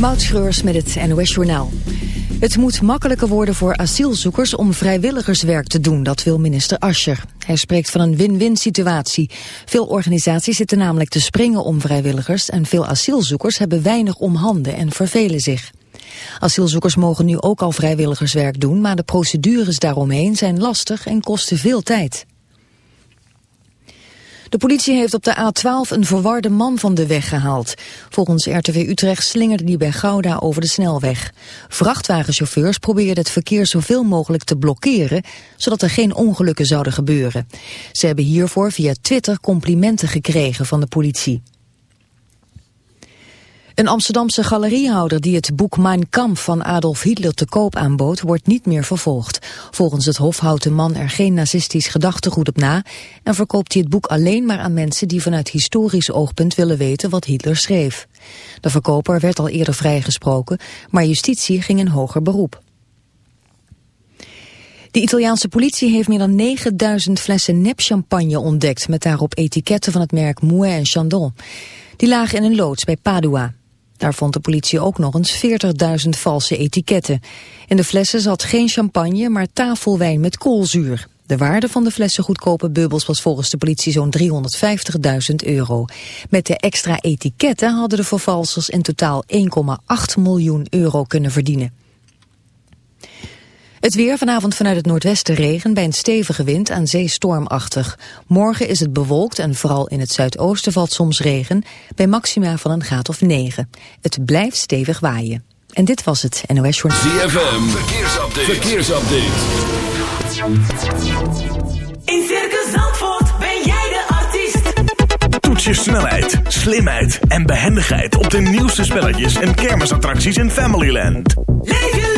Moutschreurs met het NOS Journaal. Het moet makkelijker worden voor asielzoekers om vrijwilligerswerk te doen, dat wil minister Ascher. Hij spreekt van een win-win situatie. Veel organisaties zitten namelijk te springen om vrijwilligers en veel asielzoekers hebben weinig om handen en vervelen zich. Asielzoekers mogen nu ook al vrijwilligerswerk doen, maar de procedures daaromheen zijn lastig en kosten veel tijd. De politie heeft op de A12 een verwarde man van de weg gehaald. Volgens RTV Utrecht slingerde die bij Gouda over de snelweg. Vrachtwagenchauffeurs probeerden het verkeer zoveel mogelijk te blokkeren... zodat er geen ongelukken zouden gebeuren. Ze hebben hiervoor via Twitter complimenten gekregen van de politie. Een Amsterdamse galeriehouder die het boek Mein Kampf van Adolf Hitler te koop aanbood, wordt niet meer vervolgd. Volgens het Hof houdt de man er geen nazistisch gedachtegoed op na en verkoopt hij het boek alleen maar aan mensen die vanuit historisch oogpunt willen weten wat Hitler schreef. De verkoper werd al eerder vrijgesproken, maar justitie ging in hoger beroep. De Italiaanse politie heeft meer dan 9000 flessen nepchampagne ontdekt... met daarop etiketten van het merk Mouet en Chandon. Die lagen in een loods bij Padua. Daar vond de politie ook nog eens 40.000 valse etiketten. In de flessen zat geen champagne, maar tafelwijn met koolzuur. De waarde van de flessen goedkope bubbels was volgens de politie zo'n 350.000 euro. Met de extra etiketten hadden de vervalsers in totaal 1,8 miljoen euro kunnen verdienen. Het weer vanavond vanuit het noordwesten regen bij een stevige wind aan zee stormachtig. Morgen is het bewolkt en vooral in het zuidoosten valt soms regen bij maxima van een graad of 9. Het blijft stevig waaien. En dit was het NOS Journal. ZFM, verkeersupdate. verkeersupdate. In Circus Zandvoort ben jij de artiest. Toets je snelheid, slimheid en behendigheid op de nieuwste spelletjes en kermisattracties in Familyland. Leef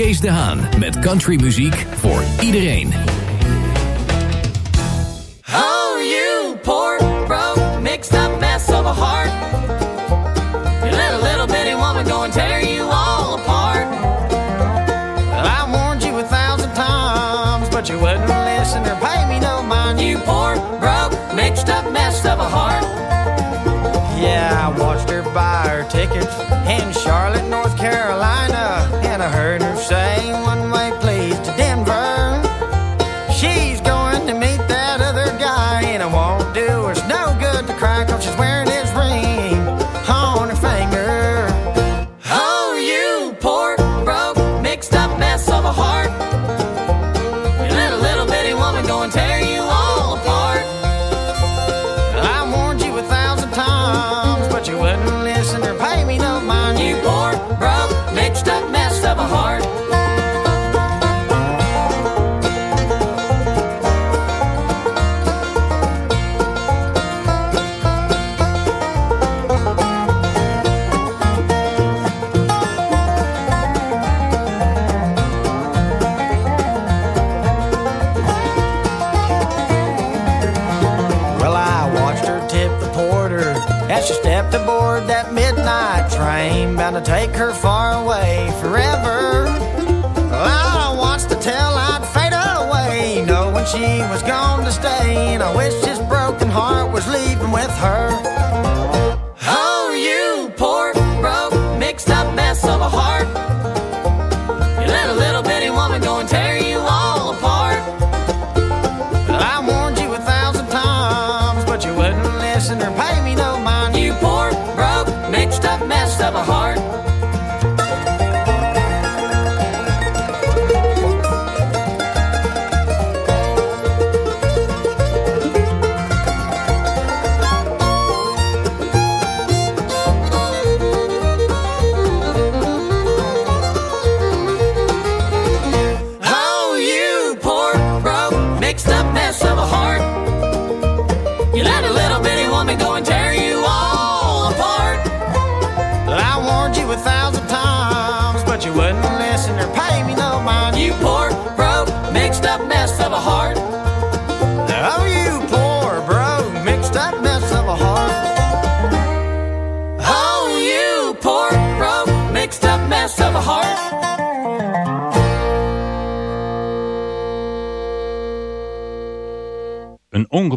Kees de Haan met countrymuziek voor iedereen. Oh, you poor, broke, mixed up mess of a heart. You let a little bitty woman go and tear you all apart. Well, I warned you a thousand times, but you wouldn't listen or pay me no mind. You poor, broke, mixed up mess of a heart. Yeah, I watched her buy her tickets in Charlotte, North Carolina, and I heard her she was gone to stay, and I wish his broken heart was leaving with her.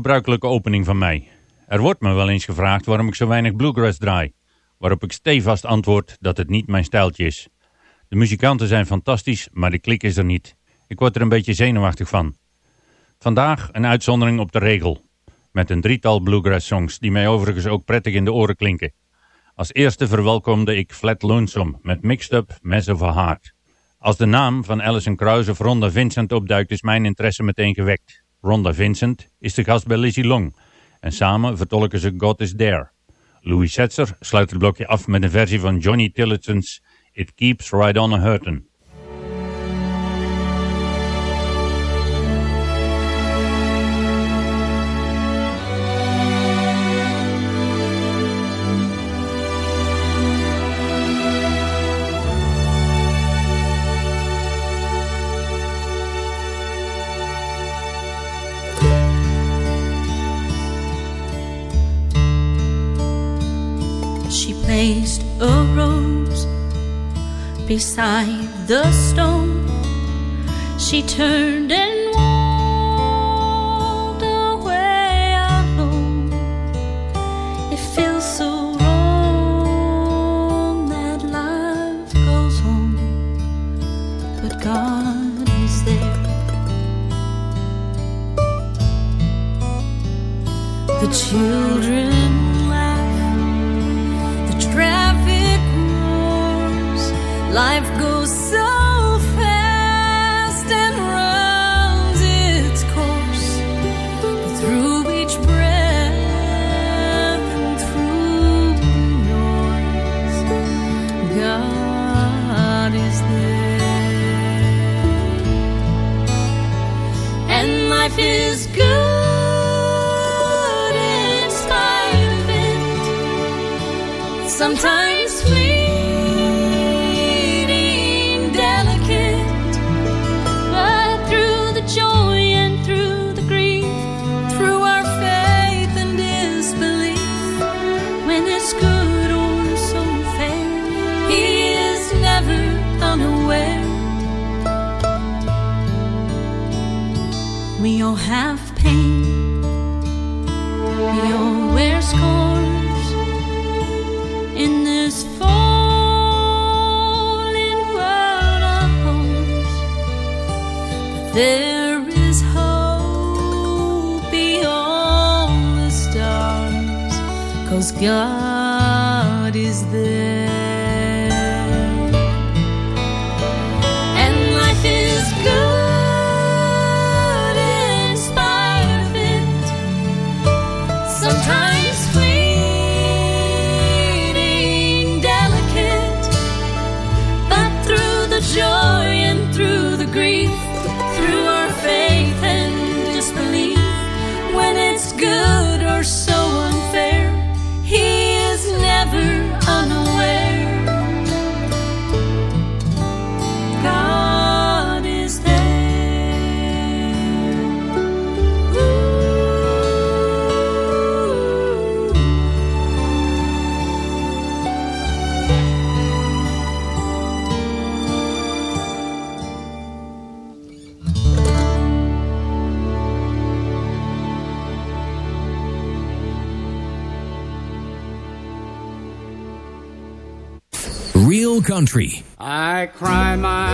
Ongebruikelijke opening van mij. Er wordt me wel eens gevraagd waarom ik zo weinig bluegrass draai. Waarop ik stevast antwoord dat het niet mijn stijltje is. De muzikanten zijn fantastisch, maar de klik is er niet. Ik word er een beetje zenuwachtig van. Vandaag een uitzondering op de regel. Met een drietal bluegrass songs die mij overigens ook prettig in de oren klinken. Als eerste verwelkomde ik Flat Lonesome met Mixed Up Mess of a Heart. Als de naam van Alison Krauss of Ronda Vincent opduikt is mijn interesse meteen gewekt. Ronda Vincent is de gast bij Lizzie Long en samen vertolken ze God is There. Louis Setzer sluit het blokje af met een versie van Johnny Tillison's It Keeps Right On a Hurtin'. Placed a rose beside the stone. She turned and walked away alone. It feels so wrong that life goes on, but God is there. The children Life goes so fast and runs its course. Through each breath and through noise, God is there. And life is good. Sometimes cause I cry myself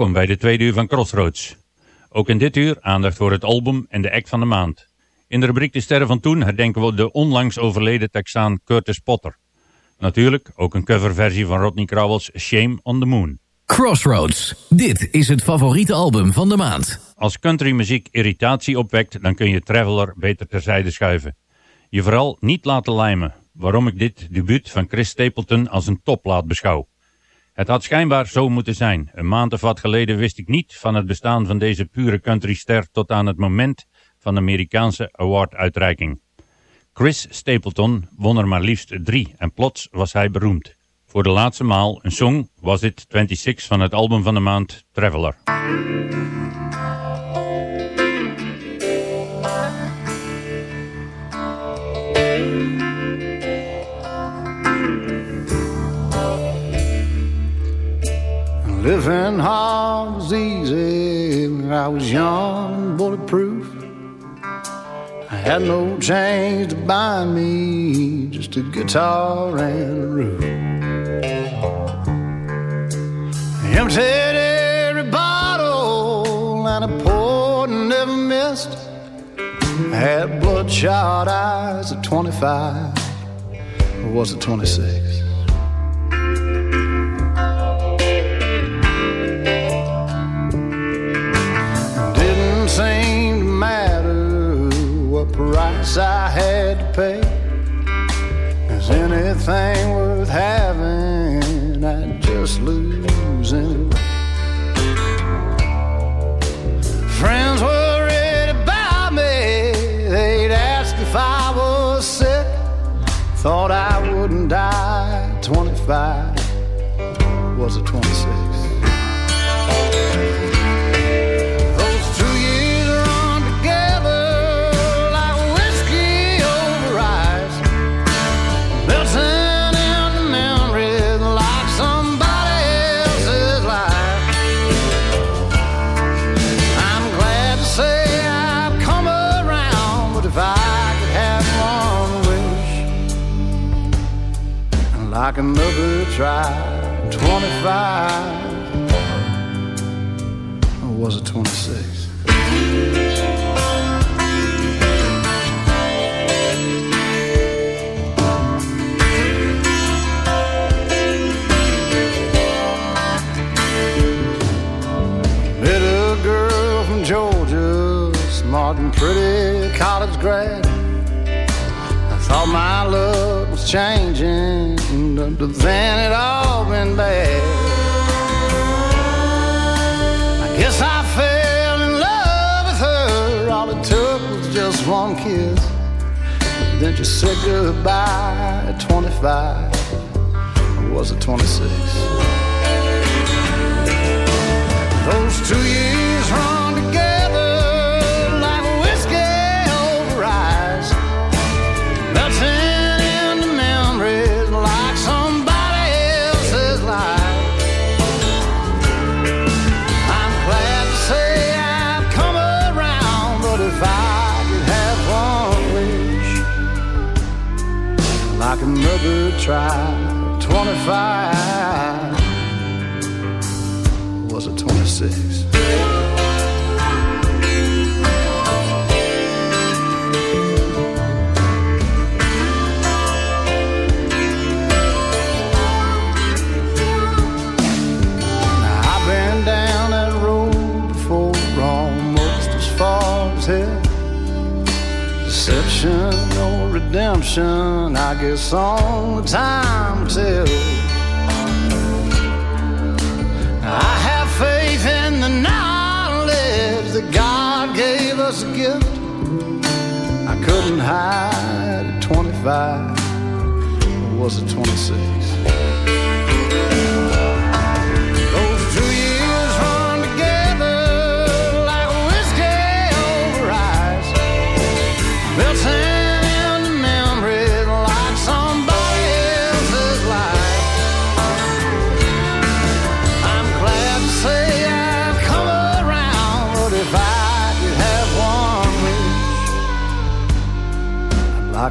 Welkom bij de tweede uur van Crossroads. Ook in dit uur aandacht voor het album en de act van de maand. In de rubriek De Sterren van Toen herdenken we de onlangs overleden Texaan Curtis Potter. Natuurlijk ook een coverversie van Rodney Crowell's Shame on the Moon. Crossroads. Dit is het favoriete album van de maand. Als countrymuziek irritatie opwekt, dan kun je Traveler beter terzijde schuiven. Je vooral niet laten lijmen, waarom ik dit debuut van Chris Stapleton als een topplaat beschouw. Het had schijnbaar zo moeten zijn. Een maand of wat geleden wist ik niet van het bestaan van deze pure countryster tot aan het moment van de Amerikaanse awarduitreiking. Chris Stapleton won er maar liefst drie en plots was hij beroemd. Voor de laatste maal een song was dit 26 van het album van de maand Traveler. Living was easy when I was young and bulletproof. I had no change to buy me, just a guitar and a roof. I emptied every bottle and I poured and never missed. I had bloodshot eyes at 25, or was it 26? price I had to pay. Is anything worth having? I'd just lose anyway. Friends worried about me. They'd ask if I was sick. Thought I wouldn't die. 25 was a 26. Another try, 25 or was a 26. Met a girl from Georgia, smart and pretty college grad. I thought my luck was changing, but then it all been bad. I guess I fell in love with her. All it took was just one kiss. Then she said goodbye at 25. Or was it 26? Those two years run try, redemption, I guess only time will. I have faith in the knowledge that God gave us a gift. I couldn't hide at 25, or was it 26?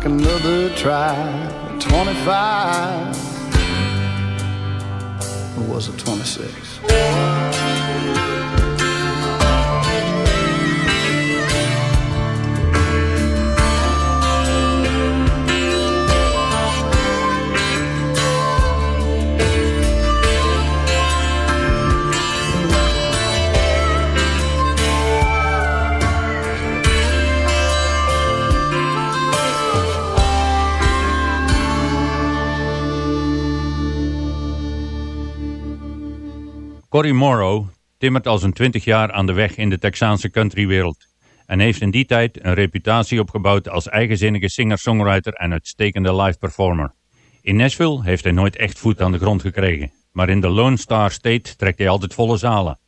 Another try. 25 or was it 26? Cory Morrow timmert al zijn 20 jaar aan de weg in de Texaanse countrywereld en heeft in die tijd een reputatie opgebouwd als eigenzinnige singer-songwriter en uitstekende live performer. In Nashville heeft hij nooit echt voet aan de grond gekregen, maar in de Lone Star State trekt hij altijd volle zalen.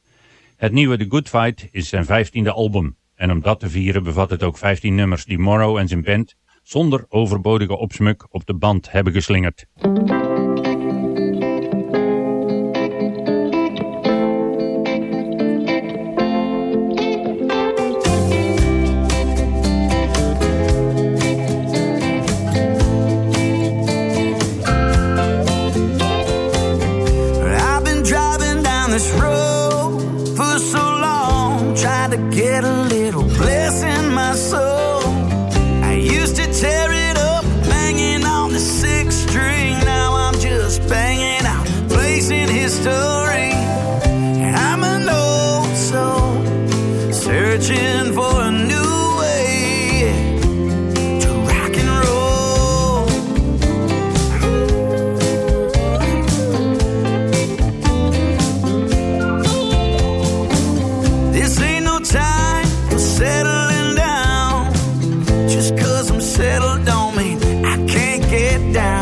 Het nieuwe The Good Fight is zijn 15e album en om dat te vieren bevat het ook 15 nummers die Morrow en zijn band zonder overbodige opsmuk op de band hebben geslingerd. down.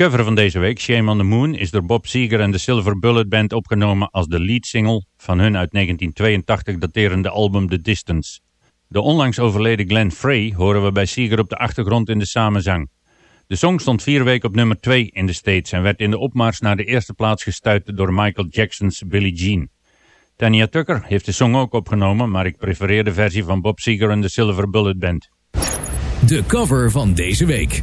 Cover van deze week, Shame on the Moon, is door Bob Seger en de Silver Bullet Band opgenomen als de lead single van hun uit 1982 daterende album The Distance. De onlangs overleden Glenn Frey horen we bij Seger op de achtergrond in de samenzang. De song stond vier weken op nummer 2 in de States en werd in de opmars naar de eerste plaats gestuurd door Michael Jackson's Billie Jean. Tanya Tucker heeft de song ook opgenomen, maar ik prefereer de versie van Bob Seger en de Silver Bullet Band. De cover van deze week.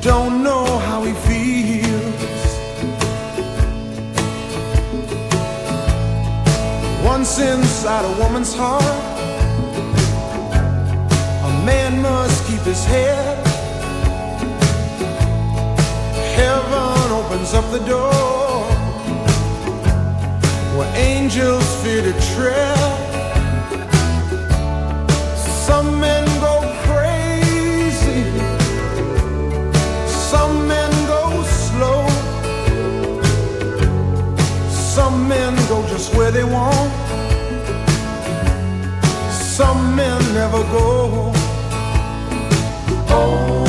Don't know how he feels. Once inside a woman's heart, a man must keep his head. Heaven opens up the door where angels fear to tread. Never go. Oh,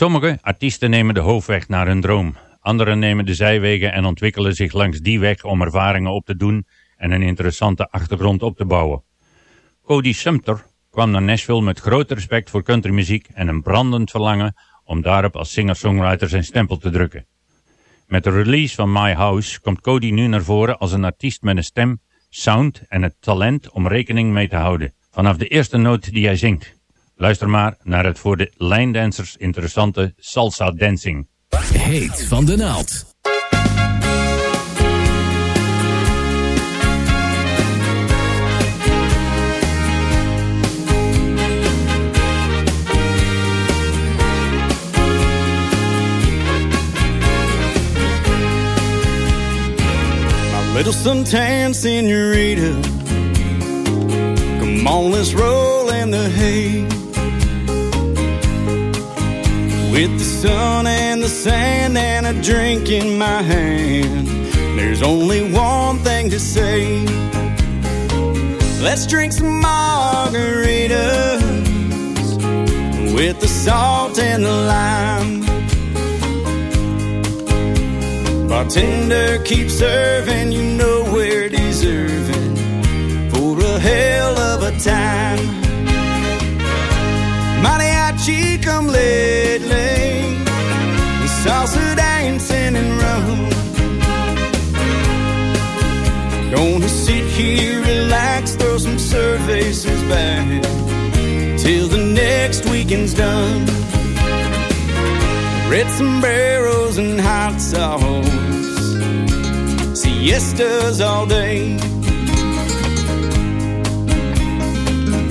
Sommige artiesten nemen de hoofdweg naar hun droom. Anderen nemen de zijwegen en ontwikkelen zich langs die weg om ervaringen op te doen en een interessante achtergrond op te bouwen. Cody Sumter kwam naar Nashville met groot respect voor countrymuziek en een brandend verlangen om daarop als singer-songwriter zijn stempel te drukken. Met de release van My House komt Cody nu naar voren als een artiest met een stem, sound en het talent om rekening mee te houden. Vanaf de eerste noot die hij zingt. Luister maar naar het voor de lijndancers interessante salsa dancing. Heet van de naald. My little suntan senorita. Come on, let's roll in the hay. With the sun and the sand and a drink in my hand. There's only one thing to say. Let's drink some margaritas with the salt and the lime. Bartender keeps serving, you know we're deserving for a hell of a time. Mariachi come salsa dancing and rum. Gonna sit here, relax, throw some cervezas back till the next weekend's done. Red sombreros and hot sauce, siestas all day.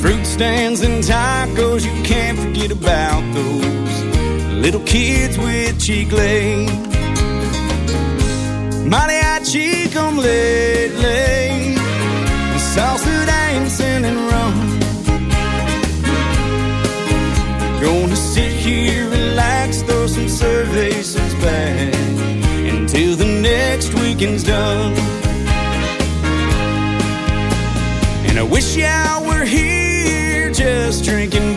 Fruit stands and tacos, you can't forget about those little kids with chicle. Mariachi come lately, salsa dancing and rum. Gonna sit here, relax, throw some cervezas back until the next weekend's done. And I wish I were here just drinking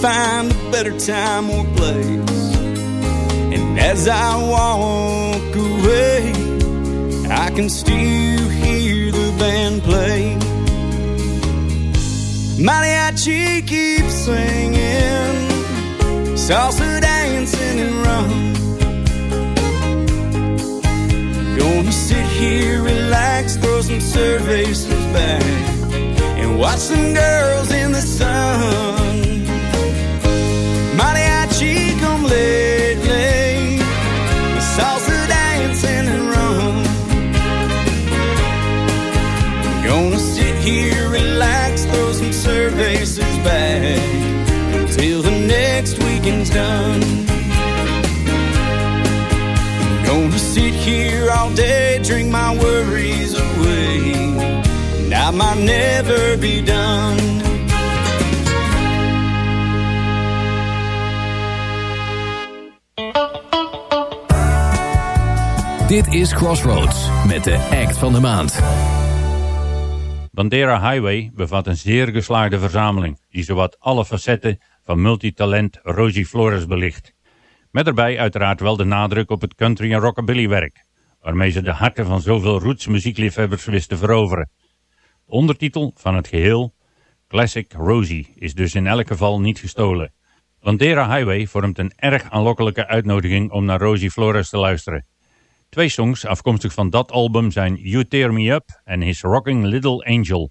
find a better time or place. And as I walk away, I can still hear the band play. Mariachi keeps singing, salsa dancing and rum. Gonna sit here, relax, throw some cervezas back, and watch some girls in the sun. Cervezas back until the next weekend's done. Gonna sit here all day, drink my worries away, and I might never be done. Dit is Crossroads met de act van de maand. Bandera Highway bevat een zeer geslaagde verzameling die zowat alle facetten van multitalent Rosie Flores belicht. Met daarbij uiteraard wel de nadruk op het country en rockabilly werk, waarmee ze de harten van zoveel roots muziekliefhebbers wist te veroveren. De ondertitel van het geheel, Classic Rosie, is dus in elk geval niet gestolen. Bandera Highway vormt een erg aanlokkelijke uitnodiging om naar Rosie Flores te luisteren. Twee songs afkomstig van dat album zijn You Tear Me Up en His Rocking Little Angel.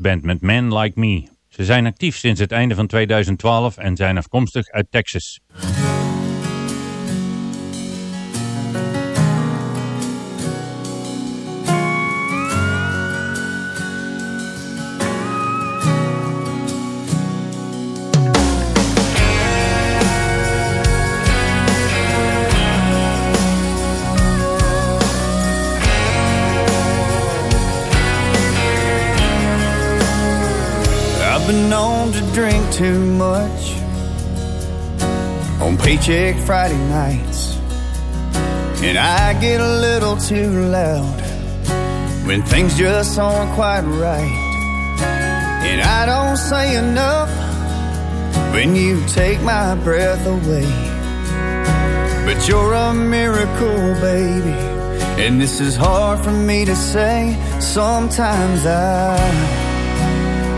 Band met Man Like Me. Ze zijn actief sinds het einde van 2012 en zijn afkomstig uit Texas. Too much on paycheck Friday nights. And I get a little too loud when things just aren't quite right. And I don't say enough when you take my breath away. But you're a miracle, baby. And this is hard for me to say. Sometimes I.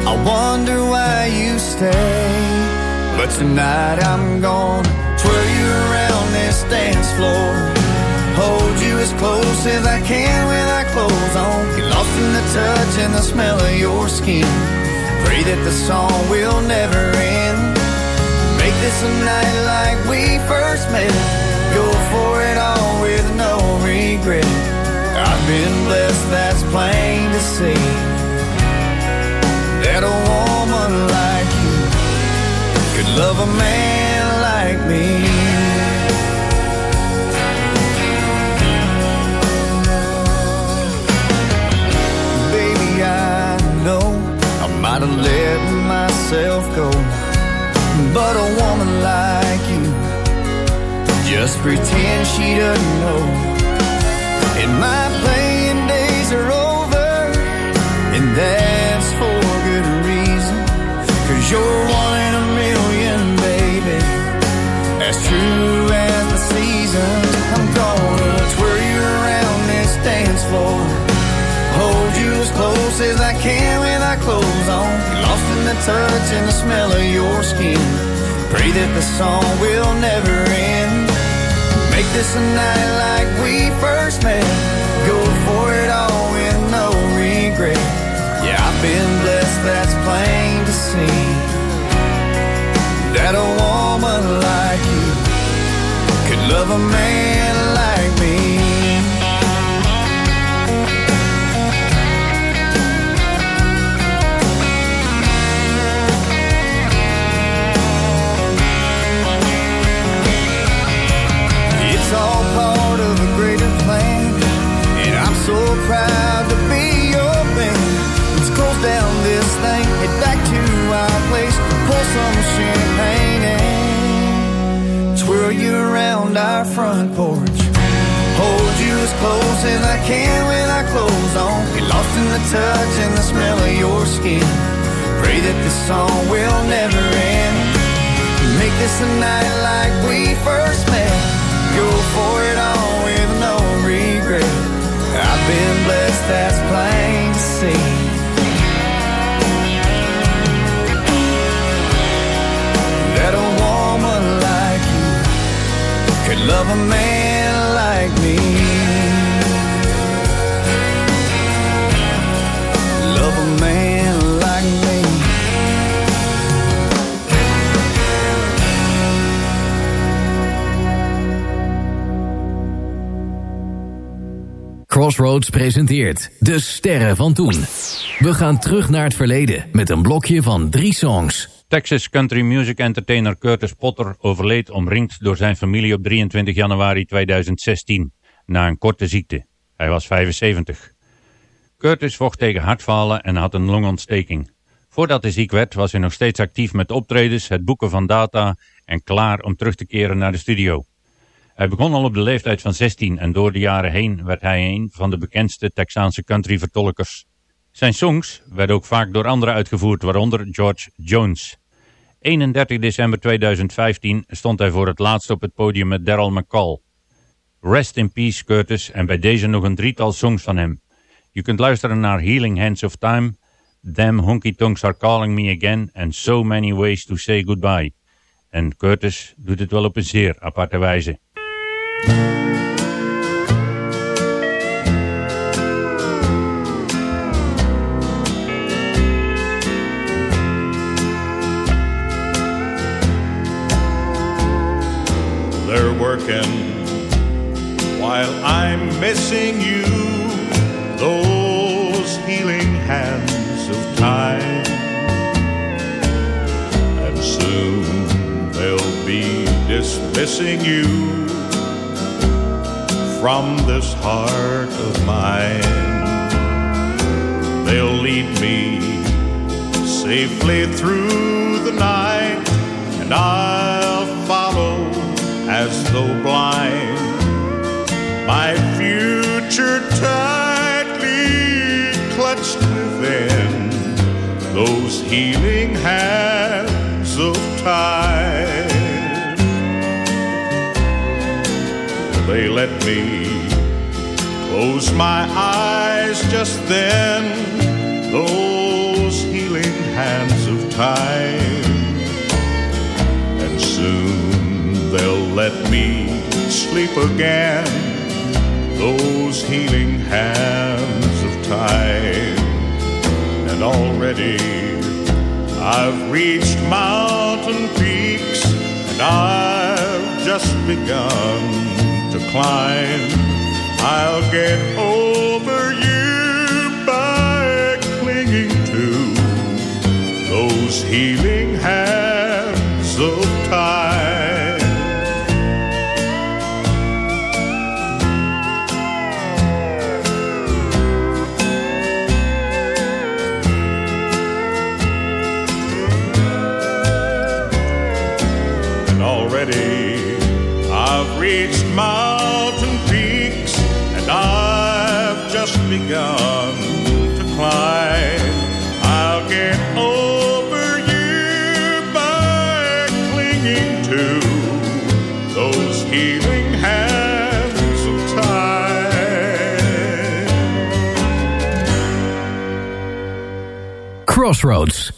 I wonder why you stay. But tonight I'm gonna twirl you around this dance floor. Hold you as close as I can with our clothes on. Get lost in the touch and the smell of your skin. Pray that the song will never end. Make this a night like we first met. Go for it all with no regret. I've been blessed, that's plain to see that a woman like you could love a man like me. Baby, I know I might have let myself go, but a woman like you just pretend she doesn't know. And my you're one in a million, baby. As true as the seasons. I'm gonna twirl you around this dance floor. Hold you as close as I can with our clothes on. Lost in the touch and the smell of your skin. Pray that the song will never end. Make this a night like we first met. Go for it all with no regret. Yeah, I've been blessed, that's plain to see. That a woman like you could love a man you around our front porch. Hold you as close as I can with our clothes on. Get lost in the touch and the smell of your skin. Pray that this song will never end. Make this a night like we first met. Go for it all with no regret. I've been blessed, that's plain to see. That a love a man like me. Love a man like me. Crossroads presenteert De Sterren van Toen. We gaan terug naar het verleden met een blokje van drie songs. Texas country music entertainer Curtis Potter overleed omringd door zijn familie op 23 januari 2016 na een korte ziekte. Hij was 75. Curtis vocht tegen hartfalen en had een longontsteking. Voordat hij ziek werd was hij nog steeds actief met optredens, het boeken van data en klaar om terug te keren naar de studio. Hij begon al op de leeftijd van 16 en door de jaren heen werd hij een van de bekendste Texaanse country-vertolkers. Zijn songs werden ook vaak door anderen uitgevoerd, waaronder George Jones. 31 december 2015 stond hij voor het laatst op het podium met Daryl McCall. Rest in Peace Curtis en bij deze nog een drietal songs van hem. Je kunt luisteren naar Healing Hands of Time, Them Honky Tonks Are Calling Me Again en So Many Ways to Say Goodbye. En Curtis doet het wel op een zeer aparte wijze. Dismissing you from this heart of mine. They'll lead me safely through the night, and I'll follow as though blind. My future tightly clutched within those healing hands of time. They let me close my eyes just then. Those healing hands of time. And soon they'll let me sleep again. Those healing hands of time. And already I've reached mountain peaks and I've just begun climb. I'll get over you by clinging to those healing hands Crossroads.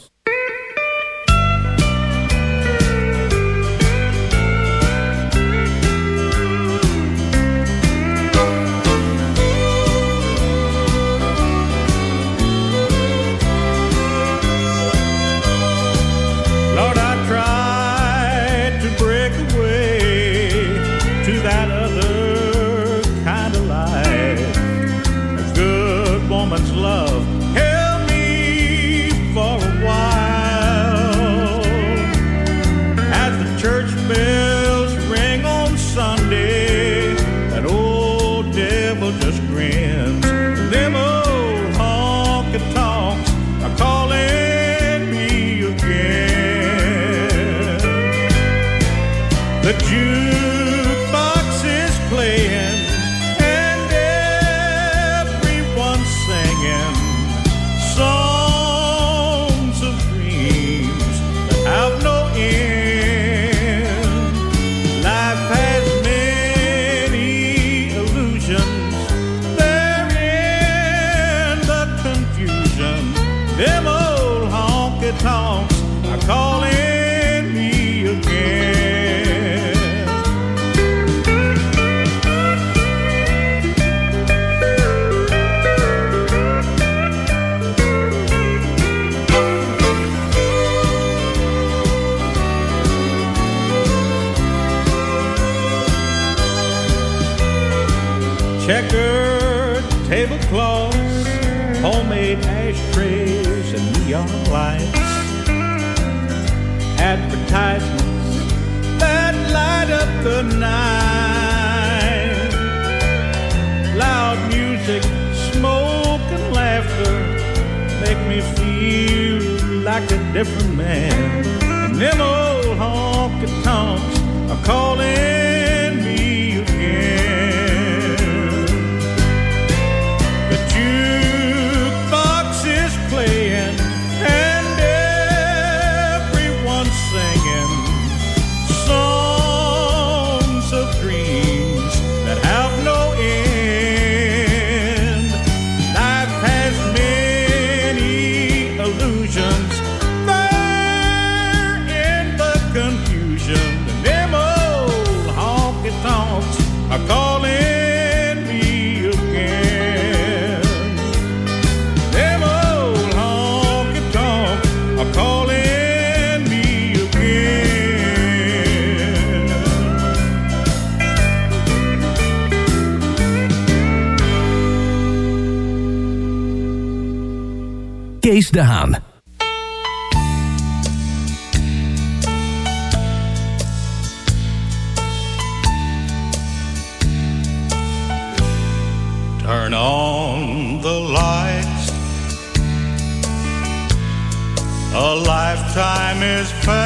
green. De Haan. Turn on the lights. A lifetime is past.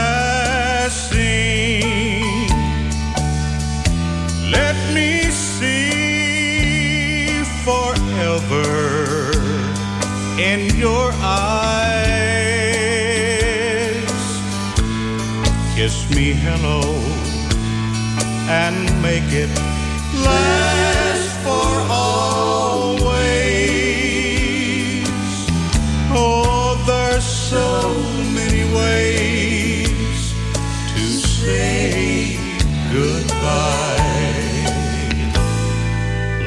make it last for always. Oh, there's so many ways to say goodbye.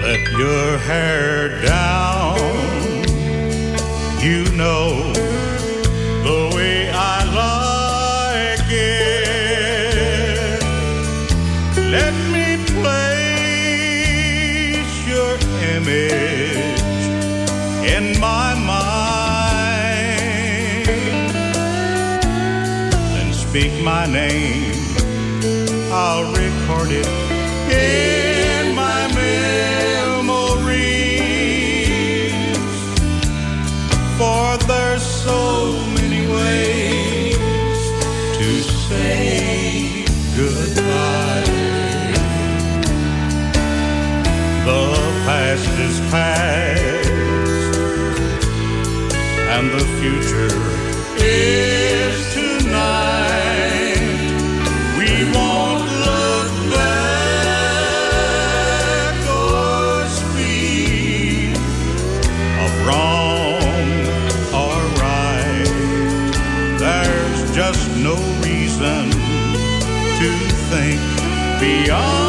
Let your hair speak my name, I'll record it in my memories. For there's so many ways to say goodbye. The past is past, and the future God.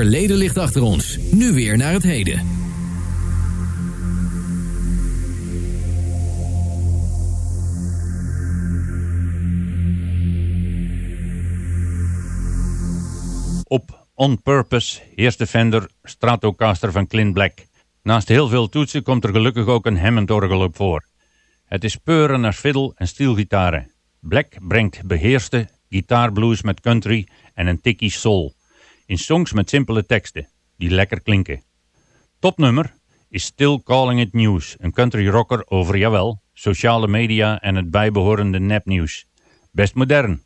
verleden ligt achter ons. Nu weer naar het heden. Op On Purpose heerst de Fender Stratocaster van Clint Black. Naast heel veel toetsen komt er gelukkig ook een Hammond-orgel op voor. Het is peuren naar fiddle en stielgitaren. Black brengt beheerste gitaarblues met country en een tikkie soul in songs met simpele teksten, die lekker klinken. Topnummer is Still Calling It News, een country rocker over, jawel, sociale media en het bijbehorende nepnieuws. Best modern,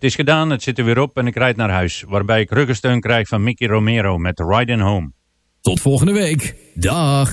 Het is gedaan, het zit er weer op en ik rijd naar huis. Waarbij ik ruggensteun krijg van Mickey Romero met Riding Home. Tot volgende week. Dag.